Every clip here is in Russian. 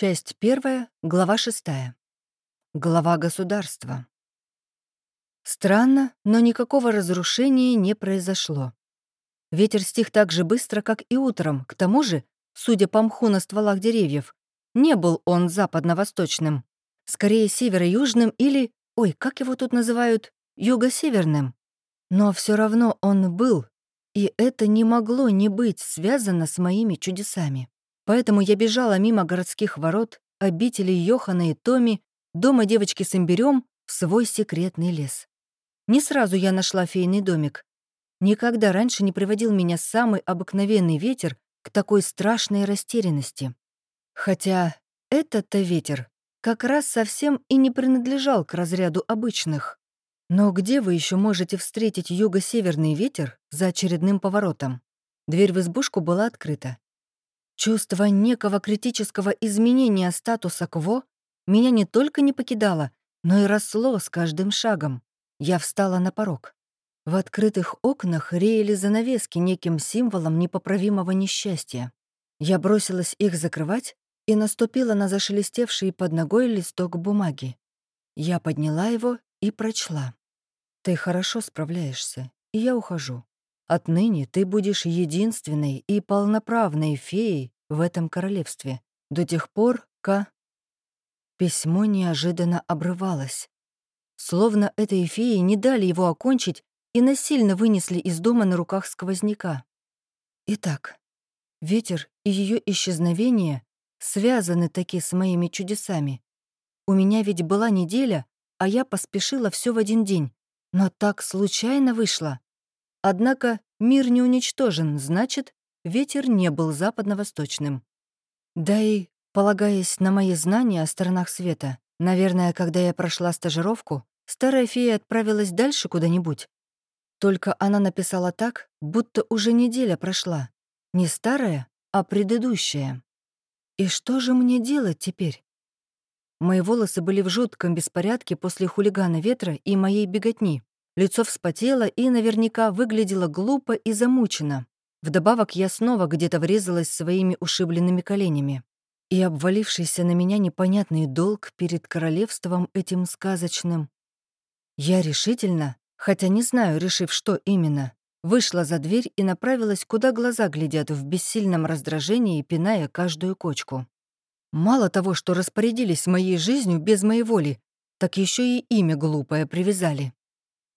Часть первая, глава шестая. Глава государства. Странно, но никакого разрушения не произошло. Ветер стих так же быстро, как и утром. К тому же, судя по мху на стволах деревьев, не был он западно-восточным. Скорее, северо-южным или, ой, как его тут называют, юго-северным. Но все равно он был, и это не могло не быть связано с моими чудесами. Поэтому я бежала мимо городских ворот, обители Йохана и Томи, дома девочки с имбирем в свой секретный лес. Не сразу я нашла фейный домик. Никогда раньше не приводил меня самый обыкновенный ветер к такой страшной растерянности. Хотя этот-то ветер как раз совсем и не принадлежал к разряду обычных. Но где вы еще можете встретить юго-северный ветер за очередным поворотом? Дверь в избушку была открыта. Чувство некого критического изменения статуса КВО меня не только не покидало, но и росло с каждым шагом. Я встала на порог. В открытых окнах реяли занавески неким символом непоправимого несчастья. Я бросилась их закрывать и наступила на зашелестевший под ногой листок бумаги. Я подняла его и прочла. «Ты хорошо справляешься, и я ухожу. Отныне ты будешь единственной и полноправной феей в этом королевстве. До тех пор, ка...» Письмо неожиданно обрывалось. Словно этой феи не дали его окончить и насильно вынесли из дома на руках сквозняка. Итак, ветер и ее исчезновение связаны таки с моими чудесами. У меня ведь была неделя, а я поспешила все в один день. Но так случайно вышло. Однако мир не уничтожен, значит, ветер не был западно-восточным. Да и, полагаясь на мои знания о сторонах света, наверное, когда я прошла стажировку, Старая фея отправилась дальше куда-нибудь. Только она написала так, будто уже неделя прошла. Не старая, а предыдущая. И что же мне делать теперь? Мои волосы были в жутком беспорядке после хулигана ветра и моей беготни. Лицо вспотело и наверняка выглядело глупо и замучено. Вдобавок я снова где-то врезалась своими ушибленными коленями. И обвалившийся на меня непонятный долг перед королевством этим сказочным я решительно, хотя не знаю, решив, что именно, вышла за дверь и направилась, куда глаза глядят в бессильном раздражении, пиная каждую кочку. Мало того, что распорядились моей жизнью без моей воли, так еще и имя глупое привязали.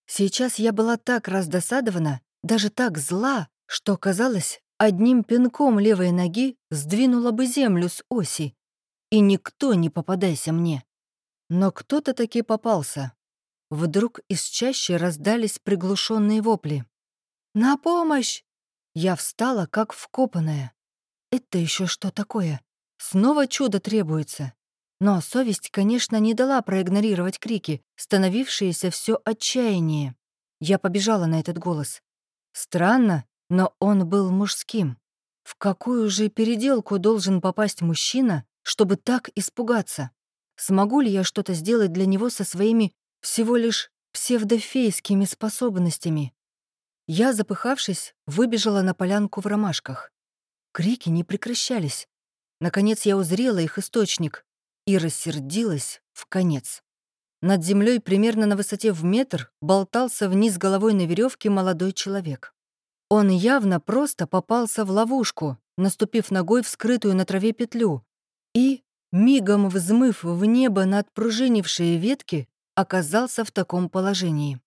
Сейчас я была так раздосадована, даже так зла, что, казалось, одним пинком левой ноги сдвинула бы землю с оси, и никто не попадайся мне. Но кто-то таки попался, Вдруг из чащи раздались приглушенные вопли. «На помощь!» Я встала, как вкопанная. Это еще что такое? Снова чудо требуется. Но совесть, конечно, не дала проигнорировать крики, становившиеся все отчаяннее. Я побежала на этот голос. Странно, но он был мужским. В какую же переделку должен попасть мужчина, чтобы так испугаться? Смогу ли я что-то сделать для него со своими всего лишь псевдофейскими способностями. Я, запыхавшись, выбежала на полянку в ромашках. Крики не прекращались. Наконец я узрела их источник и рассердилась в конец. Над землей примерно на высоте в метр болтался вниз головой на веревке молодой человек. Он явно просто попался в ловушку, наступив ногой в скрытую на траве петлю, и, мигом взмыв в небо над пружинившие ветки, оказался в таком положении.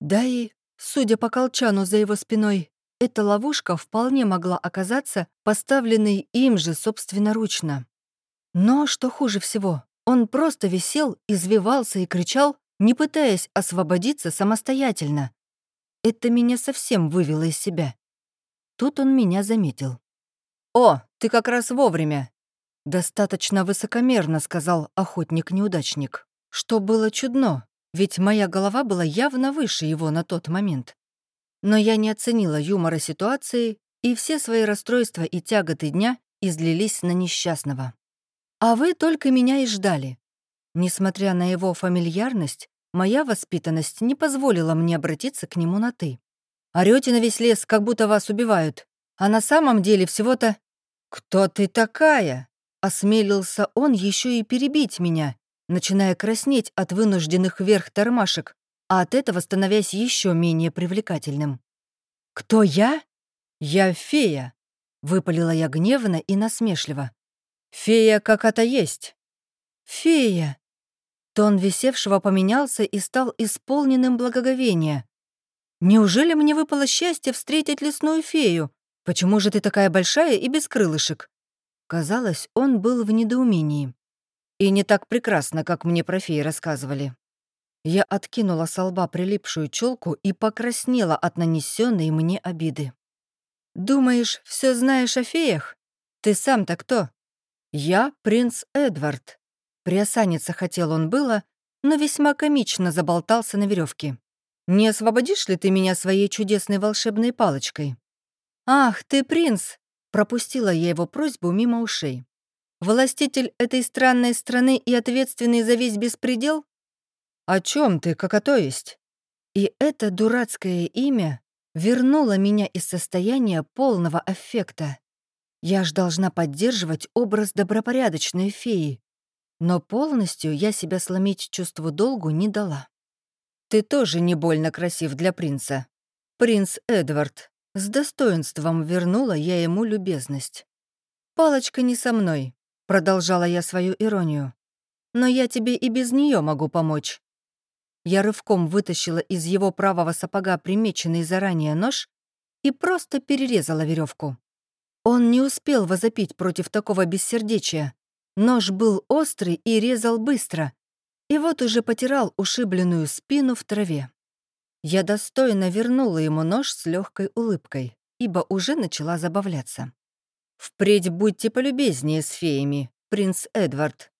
Да и, судя по колчану за его спиной, эта ловушка вполне могла оказаться поставленной им же собственноручно. Но, что хуже всего, он просто висел, извивался и кричал, не пытаясь освободиться самостоятельно. Это меня совсем вывело из себя. Тут он меня заметил. «О, ты как раз вовремя!» Достаточно высокомерно сказал охотник-неудачник что было чудно, ведь моя голова была явно выше его на тот момент. Но я не оценила юмора ситуации, и все свои расстройства и тяготы дня излились на несчастного. А вы только меня и ждали. Несмотря на его фамильярность, моя воспитанность не позволила мне обратиться к нему на «ты». Орёте на весь лес, как будто вас убивают, а на самом деле всего-то... «Кто ты такая?» — осмелился он еще и перебить меня, начиная краснеть от вынужденных вверх тормашек, а от этого становясь еще менее привлекательным. «Кто я?» «Я фея», — выпалила я гневно и насмешливо. «Фея как-то есть». «Фея!» Тон висевшего поменялся и стал исполненным благоговения. «Неужели мне выпало счастье встретить лесную фею? Почему же ты такая большая и без крылышек?» Казалось, он был в недоумении. И не так прекрасно, как мне про феи рассказывали. Я откинула со лба прилипшую челку и покраснела от нанесенной мне обиды. «Думаешь, все знаешь о феях? Ты сам-то кто?» «Я принц Эдвард». Приосаниться хотел он было, но весьма комично заболтался на веревке. «Не освободишь ли ты меня своей чудесной волшебной палочкой?» «Ах, ты принц!» — пропустила я его просьбу мимо ушей. «Властитель этой странной страны и ответственный за весь беспредел?» «О чем ты, как то есть?» И это дурацкое имя вернуло меня из состояния полного аффекта. Я ж должна поддерживать образ добропорядочной феи. Но полностью я себя сломить чувству долгу не дала. Ты тоже не больно красив для принца. Принц Эдвард. С достоинством вернула я ему любезность. «Палочка не со мной», — продолжала я свою иронию. «Но я тебе и без нее могу помочь». Я рывком вытащила из его правого сапога примеченный заранее нож и просто перерезала веревку. Он не успел возопить против такого бессердечия. Нож был острый и резал быстро. И вот уже потирал ушибленную спину в траве. Я достойно вернула ему нож с легкой улыбкой, ибо уже начала забавляться. «Впредь будьте полюбезнее с феями, принц Эдвард».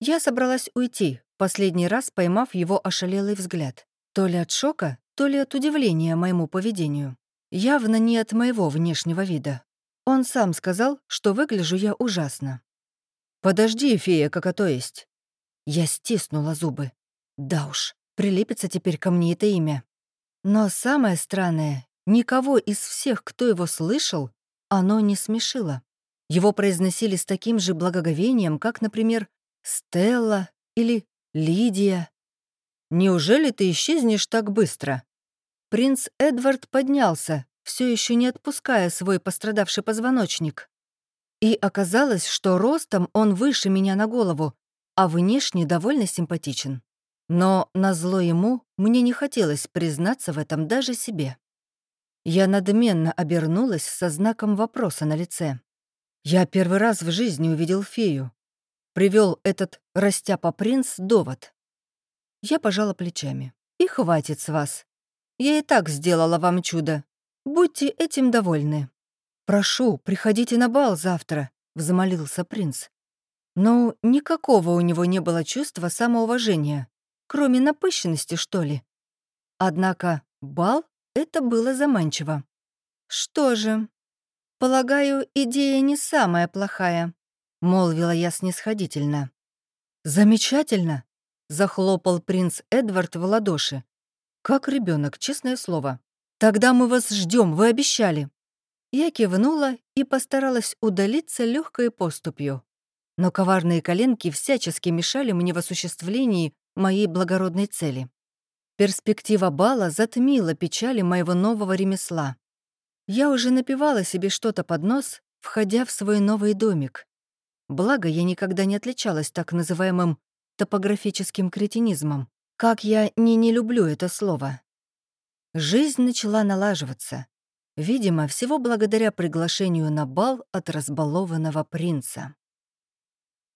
Я собралась уйти, последний раз поймав его ошалелый взгляд. То ли от шока, то ли от удивления моему поведению. Явно не от моего внешнего вида. Он сам сказал, что выгляжу я ужасно. «Подожди, фея, как то есть». Я стиснула зубы. Да уж, прилепится теперь ко мне это имя. Но самое странное, никого из всех, кто его слышал, оно не смешило. Его произносили с таким же благоговением, как, например, Стелла или Лидия. «Неужели ты исчезнешь так быстро?» Принц Эдвард поднялся, все еще не отпуская свой пострадавший позвоночник. И оказалось, что ростом он выше меня на голову, а внешне довольно симпатичен. Но, назло ему, мне не хотелось признаться в этом даже себе. Я надменно обернулась со знаком вопроса на лице. Я первый раз в жизни увидел фею. Привел этот растяпа принц довод. Я пожала плечами. И хватит с вас. Я и так сделала вам чудо. Будьте этим довольны. «Прошу, приходите на бал завтра», — взмолился принц. Но никакого у него не было чувства самоуважения, кроме напыщенности, что ли. Однако бал — это было заманчиво. «Что же, полагаю, идея не самая плохая», — молвила я снисходительно. «Замечательно!» — захлопал принц Эдвард в ладоши. «Как ребенок, честное слово. «Тогда мы вас ждем, вы обещали». Я кивнула и постаралась удалиться легкой поступью. Но коварные коленки всячески мешали мне в осуществлении моей благородной цели. Перспектива бала затмила печали моего нового ремесла. Я уже напевала себе что-то под нос, входя в свой новый домик. Благо, я никогда не отличалась так называемым топографическим кретинизмом. Как я не не люблю это слово. Жизнь начала налаживаться. Видимо, всего благодаря приглашению на бал от разбалованного принца.